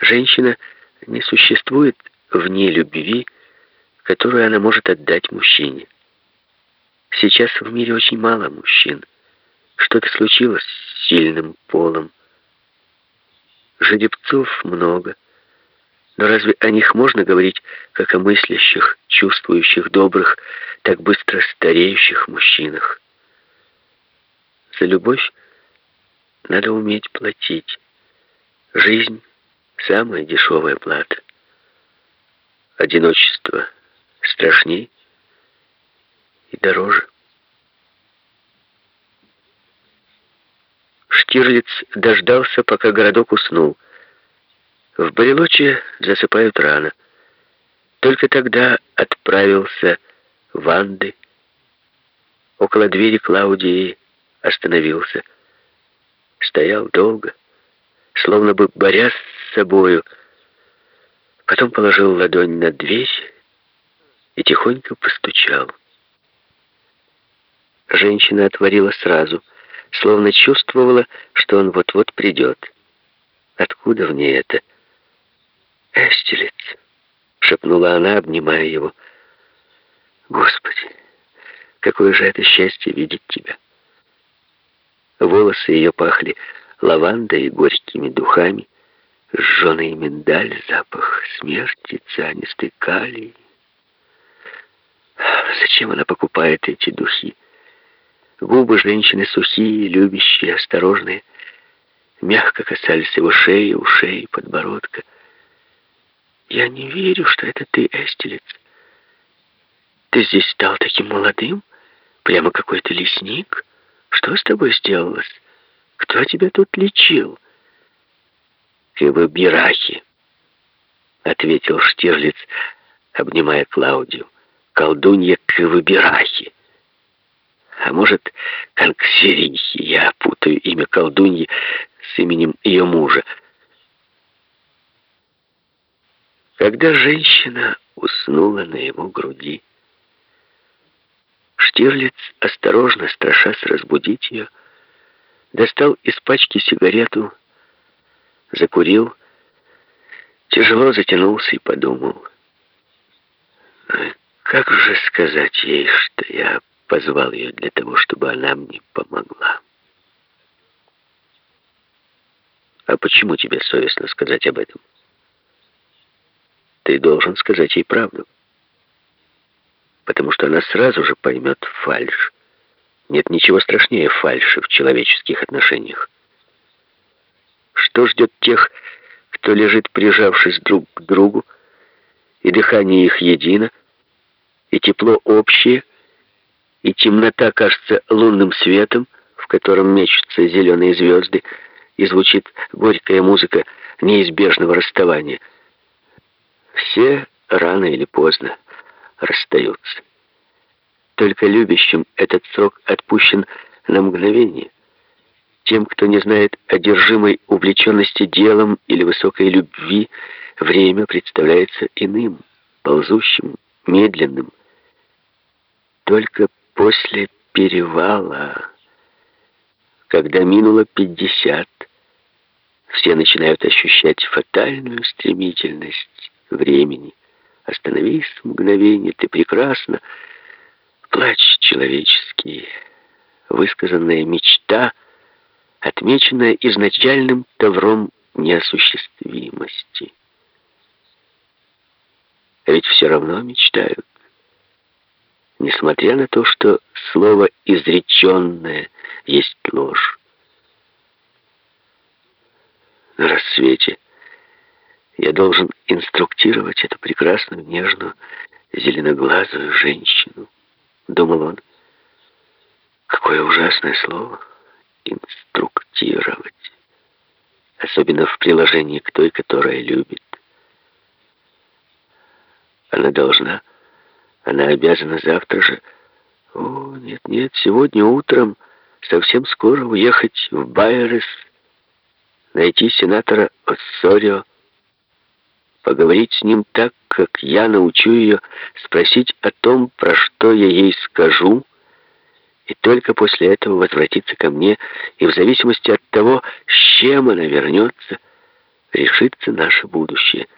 Женщина не существует вне любви, которую она может отдать мужчине. Сейчас в мире очень мало мужчин. Что-то случилось с сильным полом. Жеребцов много. Но разве о них можно говорить, как о мыслящих, чувствующих, добрых, так быстро стареющих мужчинах? За любовь надо уметь платить. Жизнь — самая дешевая плата. Одиночество страшней и дороже. Штирлиц дождался, пока городок уснул. В Барелоче засыпают рано. Только тогда отправился в Анды. Около двери Клаудии остановился. Стоял долго, словно бы борясь с собою. Потом положил ладонь на дверь и тихонько постучал. Женщина отворила сразу, словно чувствовала, что он вот-вот придет. Откуда в ней это? «Эстелец», — шепнула она, обнимая его. «Господи, какое же это счастье видеть тебя!» Волосы ее пахли лавандой и горькими духами, сжженный миндаль, запах смерти, цианистый калий. Зачем она покупает эти духи? Губы женщины сухие, любящие, осторожные, мягко касались его шеи, ушей, подбородка. «Я не верю, что это ты, Эстелец. Ты здесь стал таким молодым, прямо какой-то лесник. Что с тобой сделалось? Кто тебя тут лечил?» «Кивабирахи», — ответил Штирлиц, обнимая Клаудию. «Колдунья Кивабирахи». А может, Канксерихи, я путаю имя колдуньи с именем ее мужа. Когда женщина уснула на его груди, Штирлиц, осторожно страшась разбудить ее, достал из пачки сигарету, закурил, тяжело затянулся и подумал, как же сказать ей, что я позвал ее для того, чтобы она мне помогла. А почему тебе совестно сказать об этом? Ты должен сказать ей правду. Потому что она сразу же поймет фальшь. Нет ничего страшнее фальши в человеческих отношениях. Что ждет тех, кто лежит, прижавшись друг к другу, и дыхание их едино, и тепло общее — и темнота кажется лунным светом, в котором мечутся зеленые звезды, и звучит горькая музыка неизбежного расставания. Все рано или поздно расстаются. Только любящим этот срок отпущен на мгновение. Тем, кто не знает одержимой увлеченности делом или высокой любви, время представляется иным, ползущим, медленным. Только После перевала, когда минуло пятьдесят, все начинают ощущать фатальную стремительность времени. Остановись мгновение, ты прекрасна. Плач человеческий, высказанная мечта, отмеченная изначальным тавром неосуществимости. А ведь все равно мечтают несмотря на то, что слово «изреченное» есть ложь. На рассвете я должен инструктировать эту прекрасную, нежную, зеленоглазую женщину, думал он. Какое ужасное слово «инструктировать», особенно в приложении к той, которая любит. Она должна она обязана завтра же... О, нет-нет, сегодня утром, совсем скоро уехать в Байерес, найти сенатора Оссорио, поговорить с ним так, как я научу ее, спросить о том, про что я ей скажу, и только после этого возвратиться ко мне, и в зависимости от того, с чем она вернется, решится наше будущее –